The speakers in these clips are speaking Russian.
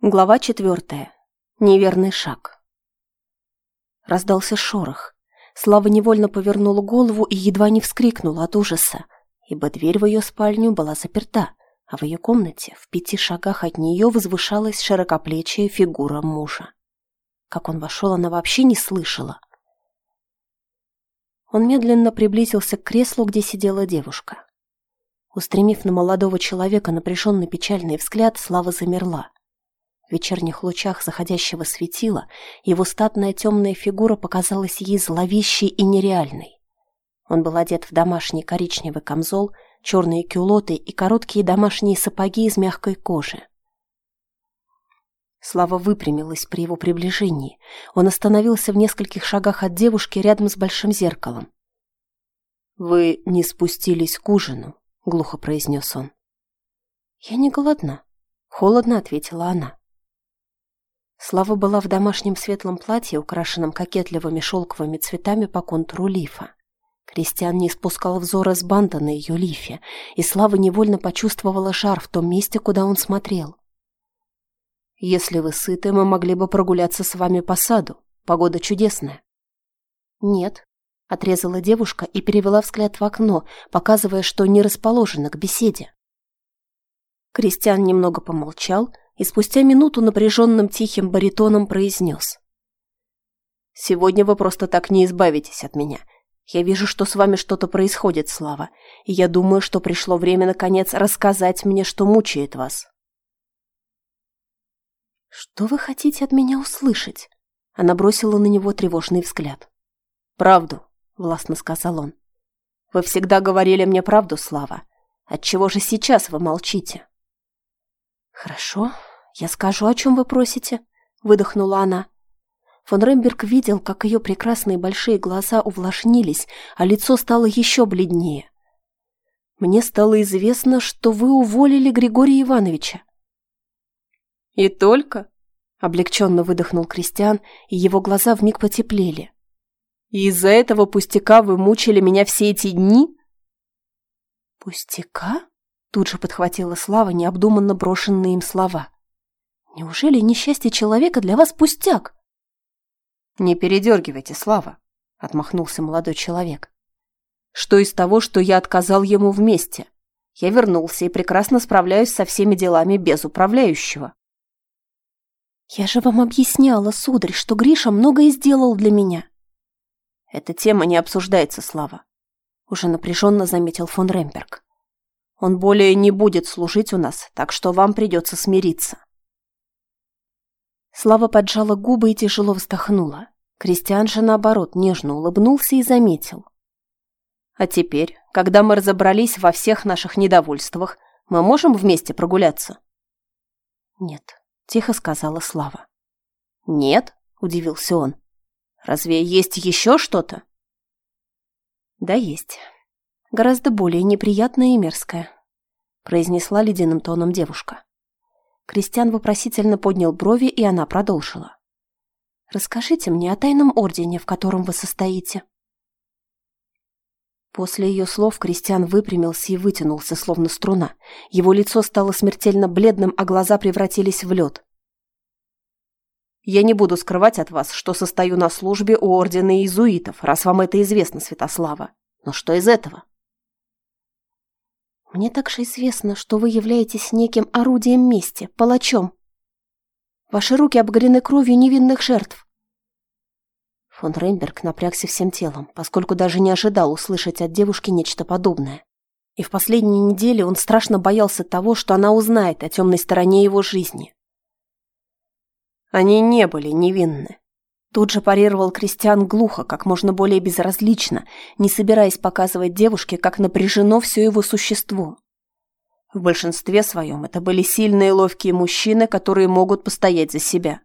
Глава четвертая. Неверный шаг. Раздался шорох. Слава невольно повернула голову и едва не вскрикнула от ужаса, ибо дверь в ее спальню была заперта, а в ее комнате, в пяти шагах от нее, возвышалась широкоплечья фигура мужа. Как он вошел, она вообще не слышала. Он медленно приблизился к креслу, где сидела девушка. Устремив на молодого человека напряженный печальный взгляд, Слава замерла. В вечерних лучах заходящего светила его статная темная фигура показалась ей зловещей и нереальной. Он был одет в домашний коричневый камзол, черные кюлоты и короткие домашние сапоги из мягкой кожи. Слава выпрямилась при его приближении. Он остановился в нескольких шагах от девушки рядом с большим зеркалом. «Вы не спустились к ужину», — глухо произнес он. «Я не голодна», — холодно ответила она. Слава была в домашнем светлом платье, украшенном кокетливыми шелковыми цветами по контуру лифа. Кристиан не спускал взора с банта на ее лифе, и Слава невольно почувствовала жар в том месте, куда он смотрел. «Если вы сыты, мы могли бы прогуляться с вами по саду. Погода чудесная». «Нет», — отрезала девушка и перевела взгляд в окно, показывая, что не расположена к беседе. Кристиан немного помолчал — и спустя минуту напряженным тихим баритоном произнес. «Сегодня вы просто так не избавитесь от меня. Я вижу, что с вами что-то происходит, Слава, и я думаю, что пришло время, наконец, рассказать мне, что мучает вас». «Что вы хотите от меня услышать?» Она бросила на него тревожный взгляд. «Правду», — властно сказал он. «Вы всегда говорили мне правду, Слава. Отчего же сейчас вы молчите?» «Хорошо, «Я скажу, о чем вы просите», — выдохнула она. Фон Ремберг видел, как ее прекрасные большие глаза увлажнились, а лицо стало еще бледнее. «Мне стало известно, что вы уволили Григория Ивановича». «И только?» — облегченно выдохнул Кристиан, и его глаза вмиг потеплели. «Из-за этого пустяка вы мучили меня все эти дни?» «Пустяка?» — тут же подхватила Слава необдуманно брошенные им слова. Неужели несчастье человека для вас пустяк? Не передергивайте, Слава, отмахнулся молодой человек. Что из того, что я отказал ему вместе? Я вернулся и прекрасно справляюсь со всеми делами без управляющего. Я же вам объясняла, сударь, что Гриша многое сделал для меня. Эта тема не обсуждается, Слава, уже напряженно заметил фон Ремберг. Он более не будет служить у нас, так что вам придется смириться. Слава поджала губы и тяжело вздохнула. Кристиан же, наоборот, нежно улыбнулся и заметил. «А теперь, когда мы разобрались во всех наших недовольствах, мы можем вместе прогуляться?» «Нет», — тихо сказала Слава. «Нет?» — удивился он. «Разве есть еще что-то?» «Да есть. Гораздо более неприятное и мерзкое», — произнесла ледяным тоном девушка. Кристиан вопросительно поднял брови, и она продолжила. «Расскажите мне о тайном ордене, в котором вы состоите». После ее слов Кристиан выпрямился и вытянулся, словно струна. Его лицо стало смертельно бледным, а глаза превратились в лед. «Я не буду скрывать от вас, что состою на службе у ордена иезуитов, раз вам это известно, Святослава. Но что из этого?» Мне также известно, что вы являетесь неким орудием мести, палачом. Ваши руки обгорены кровью невинных жертв. Фон Рейнберг напрягся всем телом, поскольку даже не ожидал услышать от девушки нечто подобное. И в последние недели он страшно боялся того, что она узнает о темной стороне его жизни. Они не были невинны. Тут же парировал Кристиан глухо, как можно более безразлично, не собираясь показывать девушке, как напряжено все его существо. В большинстве своем это были сильные ловкие мужчины, которые могут постоять за себя.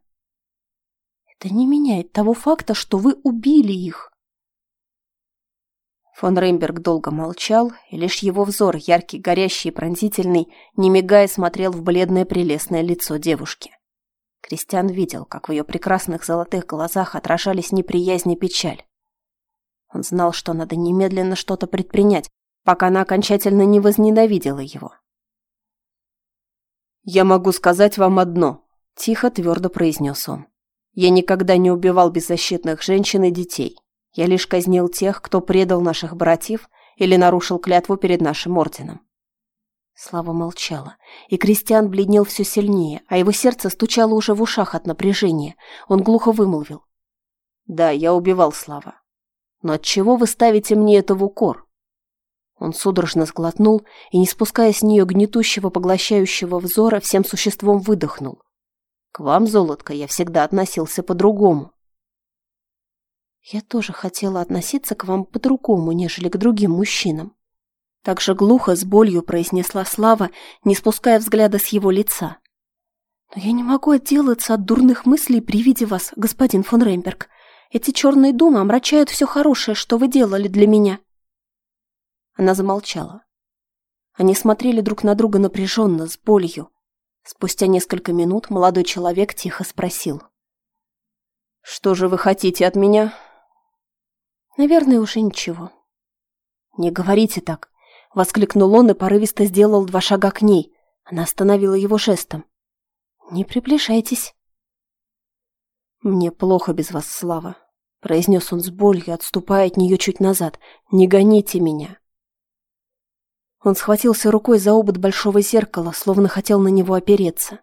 Это не меняет того факта, что вы убили их. Фон Рейнберг долго молчал, и лишь его взор, яркий, горящий и пронзительный, не мигая смотрел в бледное прелестное лицо девушки. Кристиан видел, как в ее прекрасных золотых глазах отражались неприязнь и печаль. Он знал, что надо немедленно что-то предпринять, пока она окончательно не возненавидела его. «Я могу сказать вам одно», Тихо, твердо произнес он. «Я никогда не убивал беззащитных женщин и детей. Я лишь казнил тех, кто предал наших братьев или нарушил клятву перед нашим орденом». Слава молчала, и Кристиан бледнел все сильнее, а его сердце стучало уже в ушах от напряжения. Он глухо вымолвил. «Да, я убивал Слава. Но от чего вы ставите мне это в укор?» Он судорожно сглотнул и, не спуская с нее гнетущего, поглощающего взора, всем существом выдохнул. «К вам, золотко, я всегда относился по-другому». «Я тоже хотела относиться к вам по-другому, нежели к другим мужчинам», так же глухо, с болью произнесла Слава, не спуская взгляда с его лица. «Но я не могу отделаться от дурных мыслей при виде вас, господин фон Ремберг. Эти черные думы омрачают все хорошее, что вы делали для меня». Она замолчала. Они смотрели друг на друга напряженно, с болью. Спустя несколько минут молодой человек тихо спросил. «Что же вы хотите от меня?» «Наверное, уже ничего». «Не говорите так. Воскликнул он и порывисто сделал два шага к ней. Она остановила его жестом. «Не приближайтесь». «Мне плохо без вас, Слава», — произнес он с болью, отступая от нее чуть назад. «Не гоните меня». Он схватился рукой за обод большого зеркала, словно хотел на него опереться.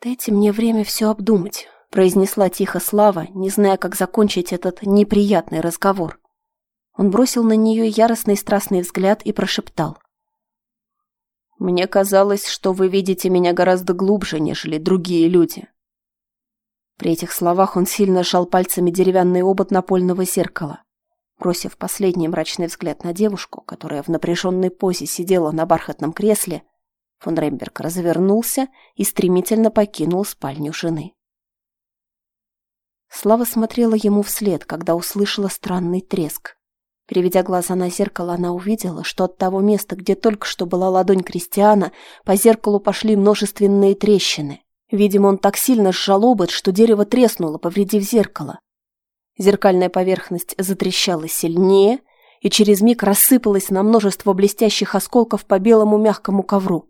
«Дайте мне время все обдумать», — произнесла тихо Слава, не зная, как закончить этот неприятный разговор. Он бросил на нее яростный страстный взгляд и прошептал. «Мне казалось, что вы видите меня гораздо глубже, нежели другие люди». При этих словах он сильно сжал пальцами деревянный обод напольного зеркала. Бросив последний мрачный взгляд на девушку, которая в напряженной позе сидела на бархатном кресле, фон Ремберг развернулся и стремительно покинул спальню жены. Слава смотрела ему вслед, когда услышала странный треск. Переведя глаза на зеркало, она увидела, что от того места, где только что была ладонь Кристиана, по зеркалу пошли множественные трещины. Видимо, он так сильно сжал обод, что дерево треснуло, повредив зеркало. Зеркальная поверхность затрещала сильнее и через миг рассыпалась на множество блестящих осколков по белому мягкому ковру.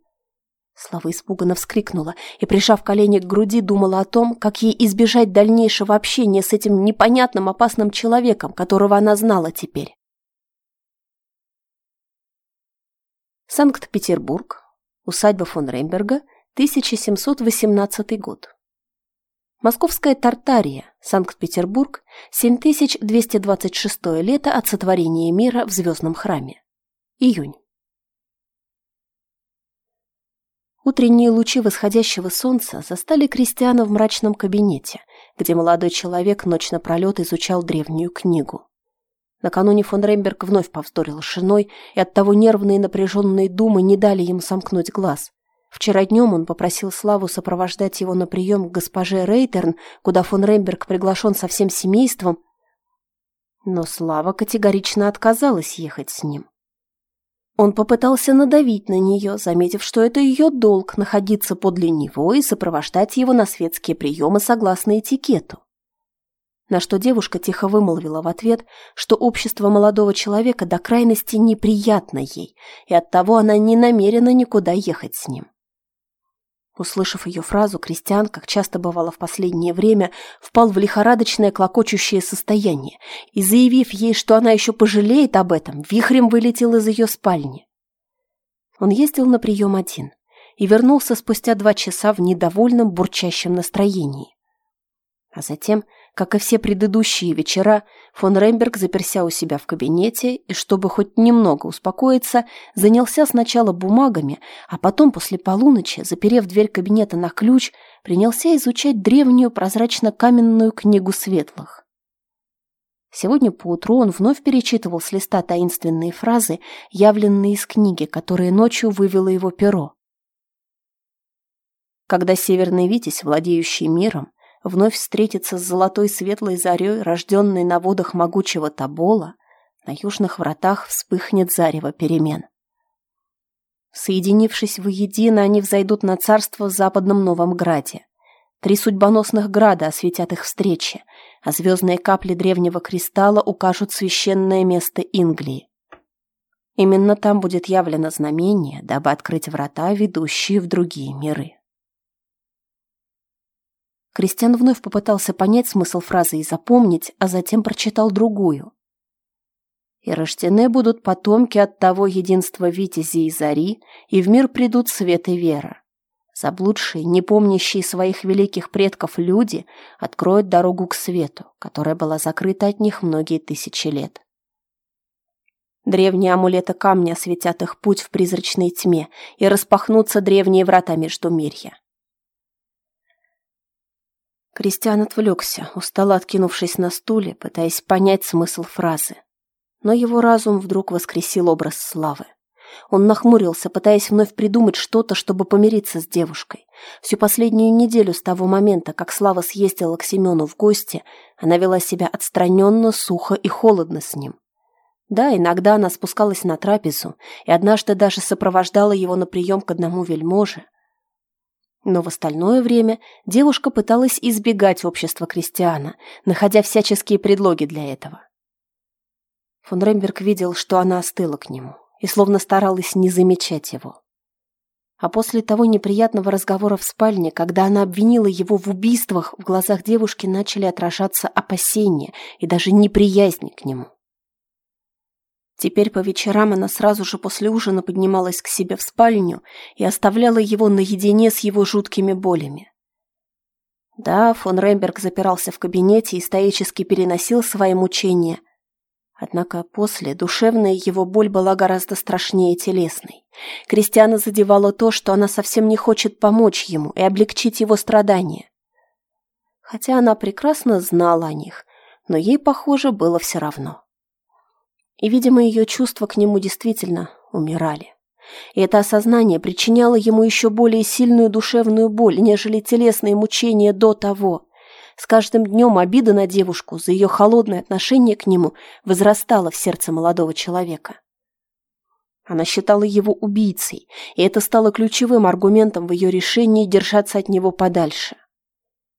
Слава испуганно вскрикнула и, прижав колени к груди, думала о том, как ей избежать дальнейшего общения с этим непонятным опасным человеком, которого она знала теперь. Санкт-Петербург, усадьба фон Ремберга, 1718 год. Московская Тартария, Санкт-Петербург, 7226 лето от сотворения мира в Звездном храме. Июнь. Утренние лучи восходящего солнца застали Кристиана в мрачном кабинете, где молодой человек ночь напролет изучал древнюю книгу. Накануне фон Ремберг вновь повздорил с женой, и оттого нервные напряженные думы не дали ему сомкнуть глаз. Вчера днем он попросил Славу сопровождать его на прием к госпоже Рейтерн, куда фон Ремберг приглашен со всем семейством, но Слава категорично отказалась ехать с ним. Он попытался надавить на нее, заметив, что это ее долг находиться подле него и сопровождать его на светские приемы согласно этикету на что девушка тихо вымолвила в ответ, что общество молодого человека до крайности неприятно ей, и оттого она не намерена никуда ехать с ним. Услышав ее фразу, Кристиан, как часто бывало в последнее время, впал в лихорадочное клокочущее состояние и, заявив ей, что она еще пожалеет об этом, вихрем вылетел из ее спальни. Он ездил на прием один и вернулся спустя два часа в недовольном бурчащем настроении. А затем как и все предыдущие вечера, фон Ремберг заперся у себя в кабинете и, чтобы хоть немного успокоиться, занялся сначала бумагами, а потом после полуночи, заперев дверь кабинета на ключ, принялся изучать древнюю прозрачно-каменную книгу светлых. Сегодня поутру он вновь перечитывал с листа таинственные фразы, явленные из книги, которые ночью вывело его перо. Когда северный Витязь, владеющий миром, вновь встретиться с золотой светлой зарей, рожденной на водах могучего Табола, на южных вратах вспыхнет зарево перемен. Соединившись воедино, они взойдут на царство в западном Новом Граде. Три судьбоносных града осветят их встречи, а звездные капли древнего кристалла укажут священное место Инглии. Именно там будет явлено знамение, дабы открыть врата, ведущие в другие миры. Кристиан вновь попытался понять смысл фразы и запомнить, а затем прочитал другую. «И рождены будут потомки от того единства Витязи и Зари, и в мир придут свет и вера. Заблудшие, не помнящие своих великих предков люди откроют дорогу к свету, которая была закрыта от них многие тысячи лет. Древние амулеты камня осветят их путь в призрачной тьме, и распахнутся древние врата между мирья. Кристиан отвлекся, устало откинувшись на стуле, пытаясь понять смысл фразы. Но его разум вдруг воскресил образ славы. Он нахмурился, пытаясь вновь придумать что-то, чтобы помириться с девушкой. Всю последнюю неделю с того момента, как Слава съездила к Семену в гости, она вела себя отстраненно, сухо и холодно с ним. Да, иногда она спускалась на трапезу и однажды даже сопровождала его на прием к одному вельможе. Но в остальное время девушка пыталась избегать общества крестьяна, находя всяческие предлоги для этого. Фон Ремберг видел, что она остыла к нему и словно старалась не замечать его. А после того неприятного разговора в спальне, когда она обвинила его в убийствах, в глазах девушки начали отражаться опасения и даже неприязнь к нему. Теперь по вечерам она сразу же после ужина поднималась к себе в спальню и оставляла его наедине с его жуткими болями. Да, фон Ремберг запирался в кабинете и стоически переносил свои мучения – Однако после душевная его боль была гораздо страшнее телесной. Кристиана задевала то, что она совсем не хочет помочь ему и облегчить его страдания. Хотя она прекрасно знала о них, но ей, похоже, было все равно. И, видимо, ее чувства к нему действительно умирали. И это осознание причиняло ему еще более сильную душевную боль, нежели телесные мучения до того. С каждым днем обида на девушку за ее холодное отношение к нему возрастала в сердце молодого человека. Она считала его убийцей, и это стало ключевым аргументом в ее решении держаться от него подальше.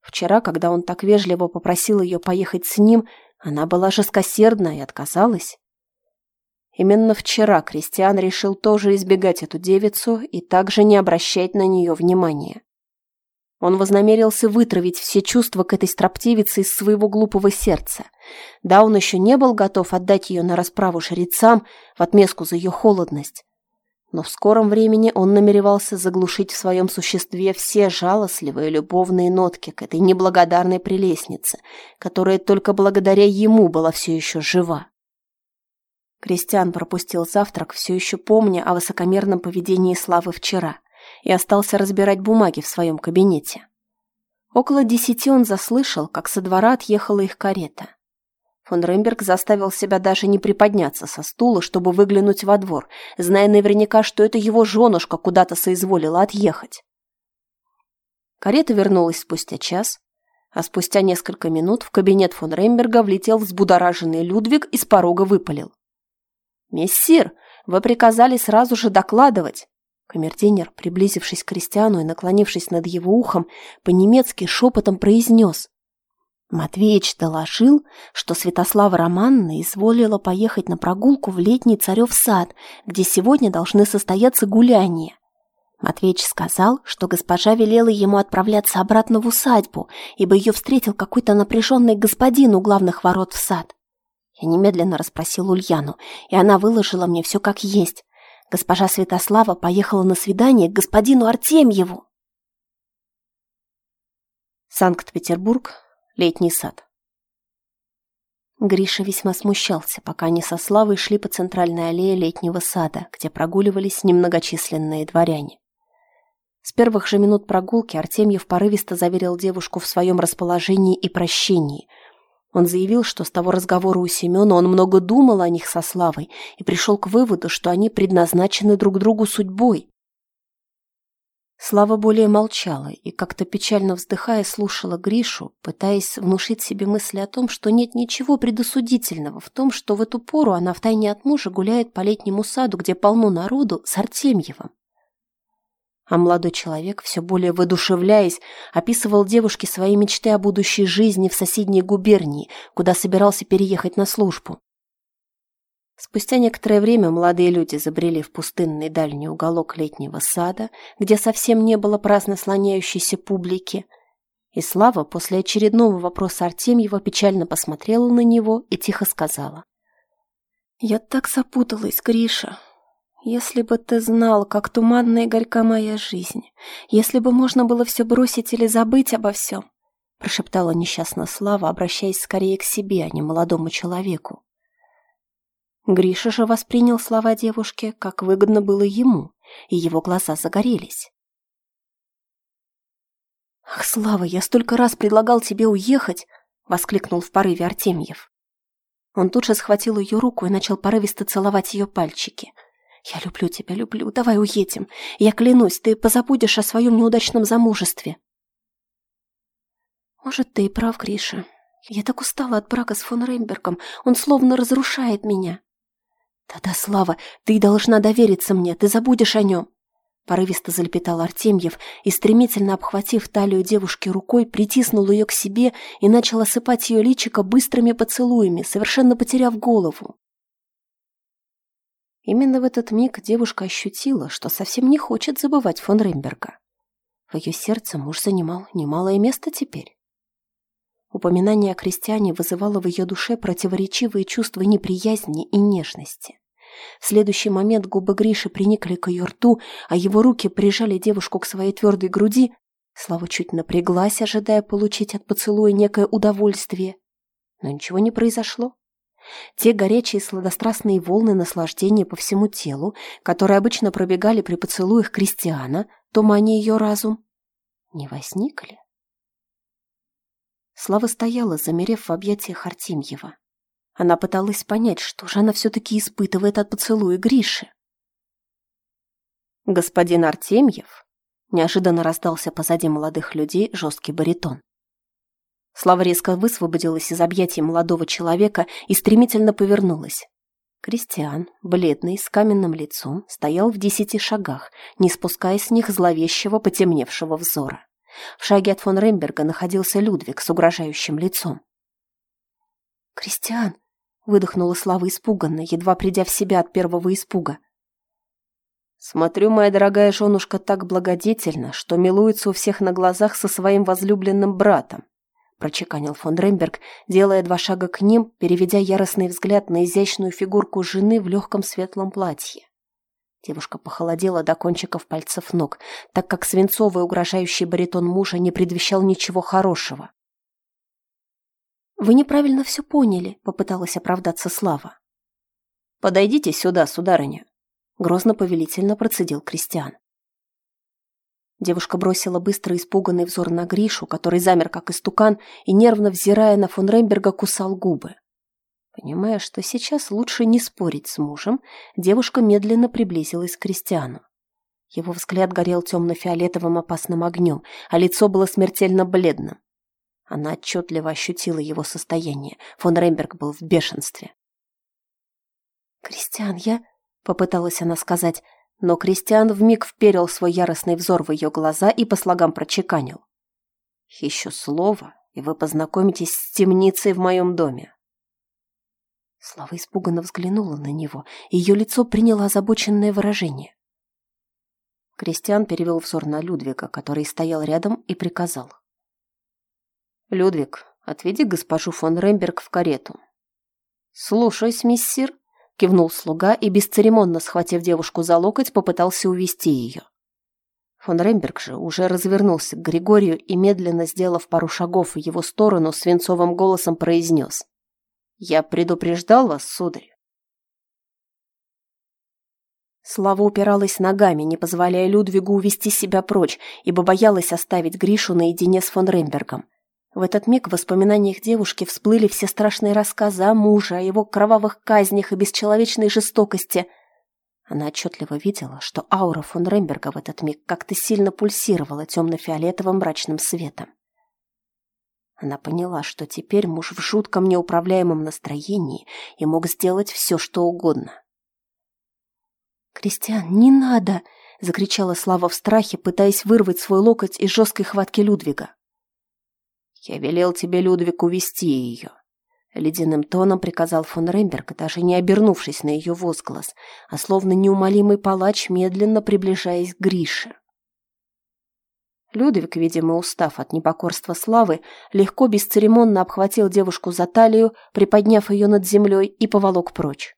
Вчера, когда он так вежливо попросил ее поехать с ним, она была жесткосердна и отказалась. Именно вчера Кристиан решил тоже избегать эту девицу и также не обращать на нее внимания. Он вознамерился вытравить все чувства к этой строптивице из своего глупого сердца. Да, он еще не был готов отдать ее на расправу шрицам в отместку за ее холодность. Но в скором времени он намеревался заглушить в своем существе все жалостливые любовные нотки к этой неблагодарной прелестнице, которая только благодаря ему была все еще жива. Кристиан пропустил завтрак, все еще помня о высокомерном поведении Славы вчера и остался разбирать бумаги в своем кабинете. Около десяти он заслышал, как со двора отъехала их карета. Фон Ремберг заставил себя даже не приподняться со стула, чтобы выглянуть во двор, зная наверняка, что это его женушка куда-то соизволила отъехать. Карета вернулась спустя час, а спустя несколько минут в кабинет фон Ремберга влетел взбудораженный Людвиг и с порога выпалил. «Мессир, вы приказали сразу же докладывать. Камердинер, приблизившись к Кристиану и наклонившись над его ухом, по-немецки шепотом произнес. Матвеич доложил, что Святослава Романна изволила поехать на прогулку в летний царев сад, где сегодня должны состояться гуляния. Матвеич сказал, что госпожа велела ему отправляться обратно в усадьбу, ибо ее встретил какой-то напряженный господин у главных ворот в сад. Я немедленно расспросил Ульяну, и она выложила мне все как есть. Госпожа Святослава поехала на свидание к господину Артемьеву. Санкт-Петербург, летний сад. Гриша весьма смущался, пока они со Славой шли по центральной аллее летнего сада, где прогуливались немногочисленные дворяне. С первых же минут прогулки Артемьев порывисто заверил девушку в своем расположении и прощении – он заявил, что с того разговора у Семена он много думал о них со Славой и пришел к выводу, что они предназначены друг другу судьбой. Слава более молчала и, как-то печально вздыхая, слушала Гришу, пытаясь внушить себе мысли о том, что нет ничего предосудительного в том, что в эту пору она втайне от мужа гуляет по летнему саду, где полно народу, с Артемьевым. А молодой человек, все более воодушевляясь, описывал девушке свои мечты о будущей жизни в соседней губернии, куда собирался переехать на службу. Спустя некоторое время молодые люди забрели в пустынный дальний уголок летнего сада, где совсем не было праздно слоняющейся публики, И Слава после очередного вопроса Артемьева печально посмотрела на него и тихо сказала. «Я так запуталась, Гриша. Если бы ты знал, как туманна и горька моя жизнь, если бы можно было все бросить или забыть обо всем, прошептала несчастная Слава, обращаясь скорее к себе, а не молодому человеку. Гриша же воспринял слова девушки, как выгодно было ему, и его глаза загорелись. «Ах, Слава, я столько раз предлагал тебе уехать!» — воскликнул в порыве Артемьев. Он тут же схватил ее руку и начал порывисто целовать ее пальчики. «Я люблю тебя, люблю, давай уедем. Я клянусь, ты позабудешь о своем неудачном замужестве». «Может, ты и прав, Гриша. Я так устала от брака с фон Рембергом, он словно разрушает меня». «Да-да, Слава, ты должна довериться мне, ты забудешь о нем. Порывисто залепетал Артемьев и, стремительно обхватив талию девушки рукой, притиснул ее к себе и начал осыпать ее личико быстрыми поцелуями, совершенно потеряв голову. Именно в этот миг девушка ощутила, что совсем не хочет забывать фон Ремберга. В ее сердце муж занимал немалое место теперь. Упоминание о крестьяне вызывало в ее душе противоречивые чувства неприязни и нежности. В следующий момент губы Гриши приникли к ее рту, а его руки прижали девушку к своей твердой груди. Слава чуть напряглась, ожидая получить от поцелуя некое удовольствие. Но ничего не произошло. Те горячие сладострастные волны наслаждения по всему телу, которые обычно пробегали при поцелуях крестьяна, туманя ее разум, не возникли. Слава стояла, замерев в объятиях Артемьева. Она пыталась понять, что же она все-таки испытывает от поцелуя Гриши. «Господин Артемьев?» Неожиданно раздался позади молодых людей жесткий баритон. Слава резко высвободилась из объятий молодого человека и стремительно повернулась. Кристиан, бледный, с каменным лицом, стоял в десяти шагах, не спуская с них зловещего, потемневшего взора. В шаге от фон Ремберга находился Людвиг с угрожающим лицом. «Кристиан!» выдохнула Слава испуганно, едва придя в себя от первого испуга. «Смотрю, моя дорогая женушка так благодетельна, что милуется у всех на глазах со своим возлюбленным братом», прочеканил фон Ремберг, делая два шага к ним, переведя яростный взгляд на изящную фигурку жены в легком светлом платье. Девушка похолодела до кончиков пальцев ног, так как свинцовый угрожающий баритон мужа не предвещал ничего хорошего. «Вы неправильно все поняли», — попыталась оправдаться Слава. «Подойдите сюда, сударыня», — грозно-повелительно процедил Кристиан. Девушка бросила быстро испуганный взор на Гришу, который замер как истукан и, нервно взирая на фон Ремберга, кусал губы. Понимая, что сейчас лучше не спорить с мужем, девушка медленно приблизилась к Кристиану. Его взгляд горел темно-фиолетовым опасным огнем, а лицо было смертельно бледным. Она отчетливо ощутила его состояние. Фон Ремберг был в бешенстве. «Кристиан, я...» — попыталась она сказать, но Кристиан вмиг вперил свой яростный взор в ее глаза и по слогам прочеканил. «Еще слово, и вы познакомитесь с темницей в моем доме». Слава испуганно взглянула на него, и ее лицо приняло озабоченное выражение. Кристиан перевел взор на Людвига, который стоял рядом, и приказал. «Людвиг, отведи госпожу фон Ремберг в карету». «Слушаюсь, миссир», — кивнул слуга и, бесцеремонно схватив девушку за локоть, попытался увести ее. Фон Ремберг же уже развернулся к Григорию и, медленно сделав пару шагов в его сторону, свинцовым голосом произнес. «Я предупреждал вас, сударь». Слава упиралась ногами, не позволяя Людвигу увести себя прочь, ибо боялась оставить Гришу наедине с фон Рембергом. В этот миг в воспоминаниях девушки всплыли все страшные рассказы о муже, о его кровавых казнях и бесчеловечной жестокости. Она отчетливо видела, что аура фон Ремберга в этот миг как-то сильно пульсировала темно-фиолетовым мрачным светом. Она поняла, что теперь муж в жутком неуправляемом настроении и мог сделать все, что угодно. «Кристиан, не надо!» — закричала Слава в страхе, пытаясь вырвать свой локоть из жесткой хватки Людвига. «Я велел тебе, Людвиг, увести ее», — ледяным тоном приказал фон Ремберг, даже не обернувшись на ее возглас, а словно неумолимый палач, медленно приближаясь к Грише. Людвиг, видимо, устав от непокорства славы, легко бесцеремонно обхватил девушку за талию, приподняв ее над землей и поволок прочь.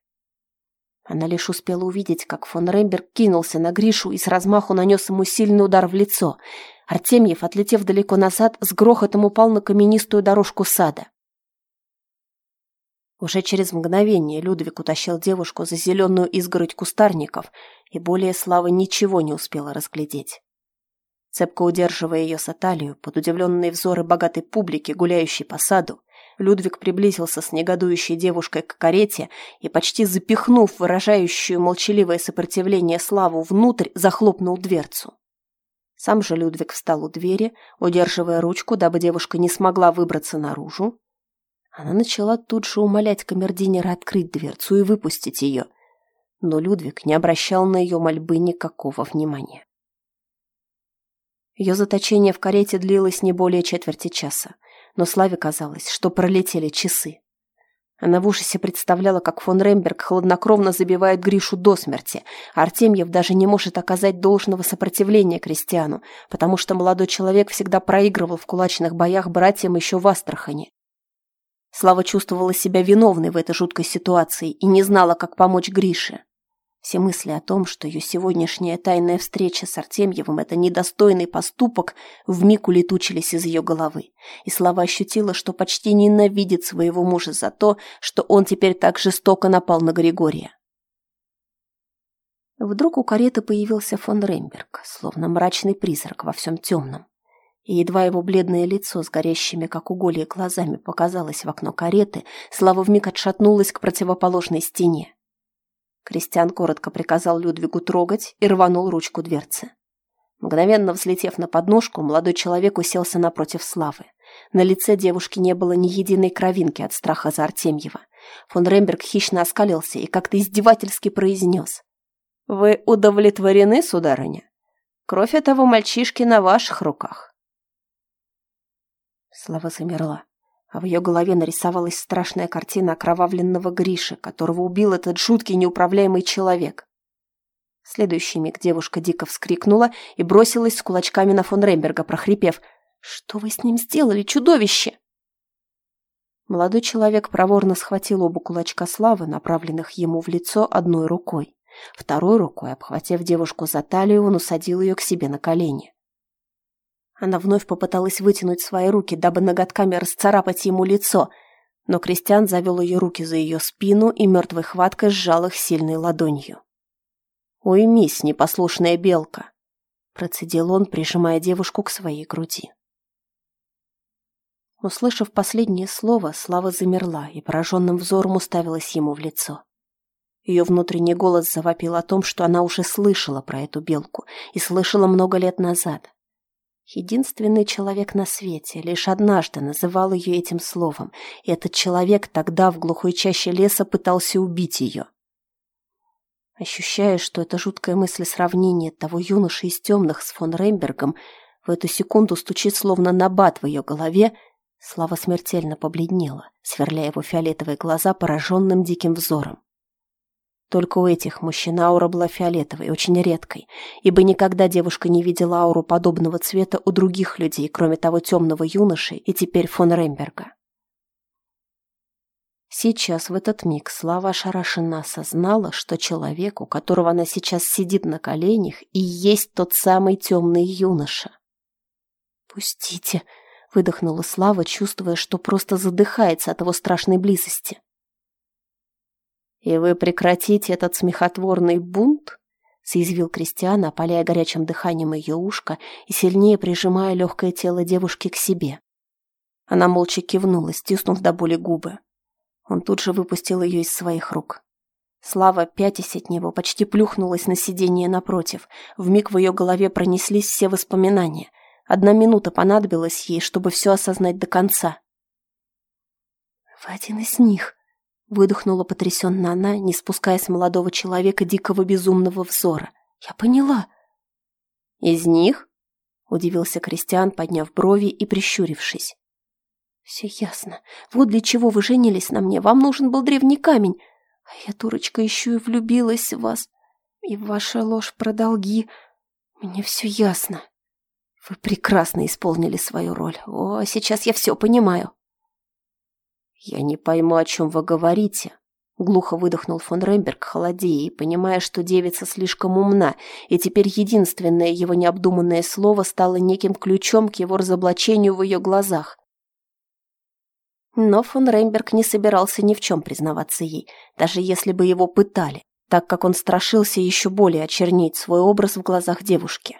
Она лишь успела увидеть, как фон Ремберг кинулся на Гришу и с размаху нанес ему сильный удар в лицо. Артемьев, отлетев далеко назад, с грохотом упал на каменистую дорожку сада. Уже через мгновение Людвиг утащил девушку за зеленую изгородь кустарников, и более Слава ничего не успела разглядеть. Цепко удерживая ее за талию, под удивленные взоры богатой публики, гуляющей по саду, Людвиг приблизился с негодующей девушкой к карете и, почти запихнув выражающую молчаливое сопротивление Славу внутрь, захлопнул дверцу. Сам же Людвиг встал у двери, удерживая ручку, дабы девушка не смогла выбраться наружу. Она начала тут же умолять камердинера открыть дверцу и выпустить ее, но Людвиг не обращал на ее мольбы никакого внимания. Ее заточение в карете длилось не более четверти часа, но Славе казалось, что пролетели часы. Она в ужасе представляла, как фон Ремберг хладнокровно забивает Гришу до смерти, а Артемьев даже не может оказать должного сопротивления крестьяну, потому что молодой человек всегда проигрывал в кулачных боях братьям еще в Астрахани. Слава чувствовала себя виновной в этой жуткой ситуации и не знала, как помочь Грише. Все мысли о том, что ее сегодняшняя тайная встреча с Артемьевым – это недостойный поступок, вмиг улетучились из ее головы. И Слава ощутила, что почти ненавидит своего мужа за то, что он теперь так жестоко напал на Григория. Вдруг у кареты появился фон Ремберг, словно мрачный призрак во всем темном. И едва его бледное лицо с горящими, как уголья, глазами показалось в окно кареты, Слава вмиг отшатнулась к противоположной стене. Кристиан коротко приказал Людвигу трогать и рванул ручку дверцы. Мгновенно взлетев на подножку, молодой человек уселся напротив Славы. На лице девушки не было ни единой кровинки от страха за Артемьева. Фон Ремберг хищно оскалился и как-то издевательски произнес. «Вы удовлетворены, сударыня? Кровь этого мальчишки на ваших руках». Слава замерла а в ее голове нарисовалась страшная картина окровавленного Гриши, которого убил этот жуткий неуправляемый человек. В следующий миг девушка дико вскрикнула и бросилась с кулачками на фон Ремберга, прохрипев «Что вы с ним сделали, чудовище?» Молодой человек проворно схватил оба кулачка славы, направленных ему в лицо одной рукой. Второй рукой, обхватив девушку за талию, он усадил ее к себе на колени. Она вновь попыталась вытянуть свои руки, дабы ноготками расцарапать ему лицо, но Кристиан завел ее руки за ее спину и мертвой хваткой сжал их сильной ладонью. «Уймись, непослушная белка!» процедил он, прижимая девушку к своей груди. Услышав последнее слово, Слава замерла и пораженным взором уставилась ему в лицо. Ее внутренний голос завопил о том, что она уже слышала про эту белку и слышала много лет назад. Единственный человек на свете лишь однажды называл ее этим словом, и этот человек тогда в глухой чаще леса пытался убить ее. Ощущая, что это жуткая мысль сравнения того юноши из темных с фон Рембергом в эту секунду стучит словно набат в ее голове, Слава смертельно побледнела, сверляя его фиолетовые глаза пораженным диким взором. Только у этих мужчин аура была фиолетовой, очень редкой, ибо никогда девушка не видела ауру подобного цвета у других людей, кроме того темного юноши и теперь фон Ремберга. Сейчас, в этот миг, Слава ошарашенно осознала, что человек, у которого она сейчас сидит на коленях, и есть тот самый темный юноша. «Пустите!» — выдохнула Слава, чувствуя, что просто задыхается от его страшной близости. «И вы прекратите этот смехотворный бунт?» — съязвил Кристиан, опаляя горячим дыханием ее ушко и сильнее прижимая легкое тело девушки к себе. Она молча кивнула, стиснув до боли губы. Он тут же выпустил ее из своих рук. Слава, пятясь от него, почти плюхнулась на сиденье напротив. Вмиг в ее голове пронеслись все воспоминания. Одна минута понадобилась ей, чтобы все осознать до конца. «Вы один из них», Выдохнула потрясенно она, не спуская с молодого человека дикого безумного взора. «Я поняла». «Из них?» — удивился Кристиан, подняв брови и прищурившись. «Все ясно. Вот для чего вы женились на мне. Вам нужен был древний камень. А я, дурочка, еще и влюбилась в вас. И ваша ложь про долги. Мне все ясно. Вы прекрасно исполнили свою роль. О, сейчас я все понимаю. Я не пойму, о чем вы говорите. Глухо выдохнул фон Ремберг, холодея, понимая, что девица слишком умна, и теперь единственное его необдуманное слово стало неким ключом к его разоблачению в ее глазах. Но фон Ремберг не собирался ни в чем признаваться ей, даже если бы его пытали, так как он страшился еще более очернить свой образ в глазах девушки.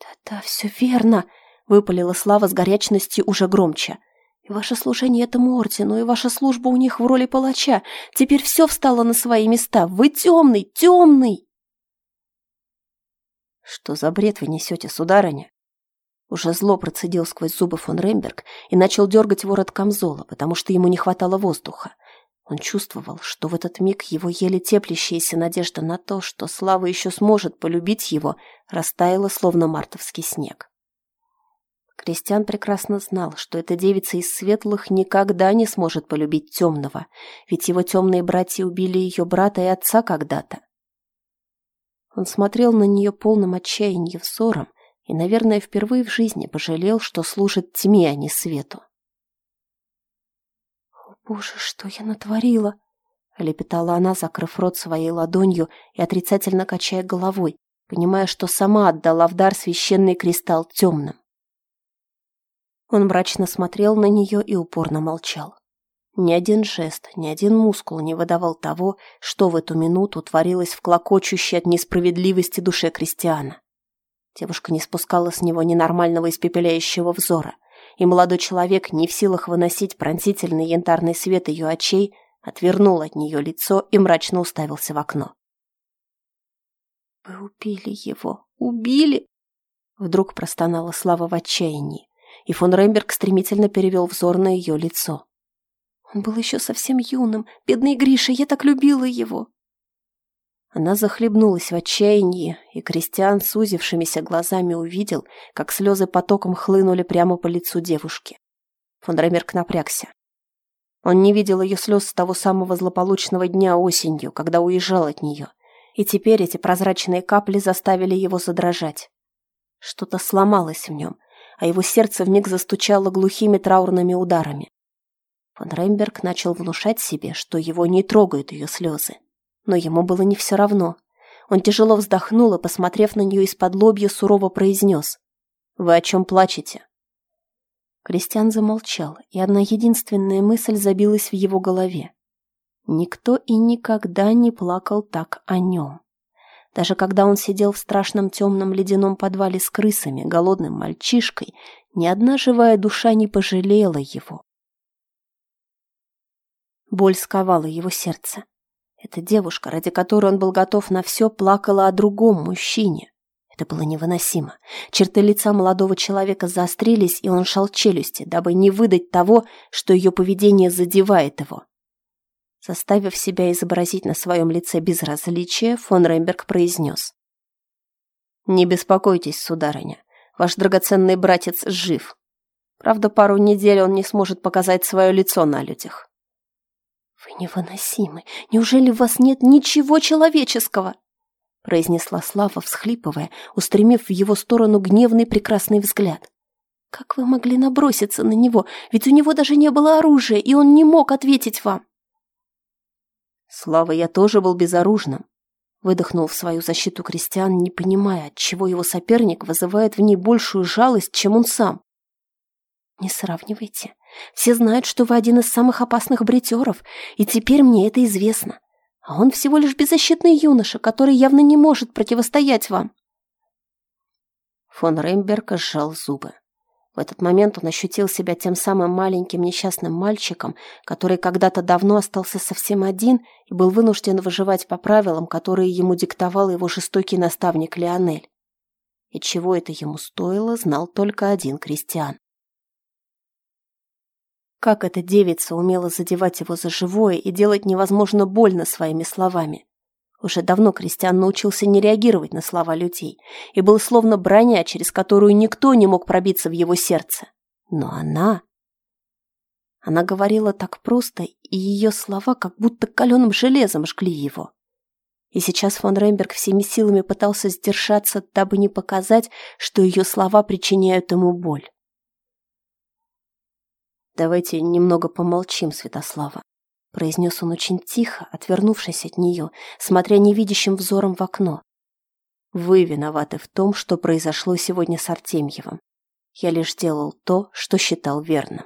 «Да-да, все верно», — выпалила Слава с горячностью уже громче. «И ваше служение этому ордену, и ваша служба у них в роли палача. Теперь все встало на свои места. Вы темный, темный!» «Что за бред вы несете, сударыня?» Уже зло процедил сквозь зубы фон Ремберг и начал дергать ворот камзола, потому что ему не хватало воздуха. Он чувствовал, что в этот миг его еле теплящаяся надежда на то, что Слава еще сможет полюбить его, растаяла, словно мартовский снег. Кристиан прекрасно знал, что эта девица из светлых никогда не сможет полюбить темного, ведь его темные братья убили ее брата и отца когда-то. Он смотрел на нее полным отчаянием взором и, наверное, впервые в жизни пожалел, что служит тьме, а не свету. «Боже, что я натворила!» — лепетала она, закрыв рот своей ладонью и отрицательно качая головой, понимая, что сама отдала в дар священный кристалл темным. Он мрачно смотрел на нее и упорно молчал. Ни один жест, ни один мускул не выдавал того, что в эту минуту творилось в клокочущей от несправедливости душе крестьяна. Девушка не спускала с него ненормального испепеляющего взора, и молодой человек, не в силах выносить пронзительный янтарный свет ее очей, отвернул от нее лицо и мрачно уставился в окно. «Вы убили его! Убили!» Вдруг простонала Слава в отчаянии, и фон Ремберг стремительно перевел взор на ее лицо. «Он был еще совсем юным, бедный Гриша, я так любила его!» Она захлебнулась в отчаянии, и Кристиан сузившимися глазами увидел, как слезы потоком хлынули прямо по лицу девушки. Фондрамерк напрягся. Он не видел ее слез с того самого злополучного дня осенью, когда уезжал от нее, и теперь эти прозрачные капли заставили его задрожать. Что-то сломалось в нем, а его сердце вмиг застучало глухими траурными ударами. Фон Ремберг начал внушать себе, что его не трогают ее слезы. Но ему было не все равно. Он тяжело вздохнул и, посмотрев на нее из-под лобья, сурово произнес. «Вы о чем плачете?» Кристиан замолчал, и одна единственная мысль забилась в его голове. Никто и никогда не плакал так о нем. Даже когда он сидел в страшном темном ледяном подвале с крысами, голодным мальчишкой, ни одна живая душа не пожалела его. Боль сковала его сердце. Эта девушка, ради которой он был готов на все, плакала о другом мужчине. Это было невыносимо. Черты лица молодого человека заострились, и он шал челюсти, дабы не выдать того, что ее поведение задевает его. Заставив себя изобразить на своем лице безразличие, фон Ремберг произнес. «Не беспокойтесь, сударыня, ваш драгоценный братец жив. Правда, пару недель он не сможет показать свое лицо на людях. «Вы невыносимы! Неужели в вас нет ничего человеческого?» произнесла Слава, всхлипывая, устремив в его сторону гневный прекрасный взгляд. «Как вы могли наброситься на него? Ведь у него даже не было оружия, и он не мог ответить вам!» «Слава, я тоже был безоружным», выдохнул в свою защиту крестьян, не понимая, отчего его соперник вызывает в ней большую жалость, чем он сам. «Не сравнивайте. Все знают, что вы один из самых опасных бритеров, и теперь мне это известно. А он всего лишь беззащитный юноша, который явно не может противостоять вам». Фон Ремберг сжал зубы. В этот момент он ощутил себя тем самым маленьким несчастным мальчиком, который когда-то давно остался совсем один и был вынужден выживать по правилам, которые ему диктовал его жестокий наставник Леонель. И чего это ему стоило, знал только один крестьян. Как эта девица умела задевать его за живое и делать невозможно больно своими словами. Уже давно Кристиан научился не реагировать на слова людей и был словно броня, через которую никто не мог пробиться в его сердце. Но она... Она говорила так просто, и ее слова как будто каленым железом жгли его. И сейчас фон Ремберг всеми силами пытался сдержаться, дабы не показать, что ее слова причиняют ему боль. «Давайте немного помолчим, Святослава», — произнес он очень тихо, отвернувшись от нее, смотря невидящим взором в окно. «Вы виноваты в том, что произошло сегодня с Артемьевым. Я лишь делал то, что считал верным».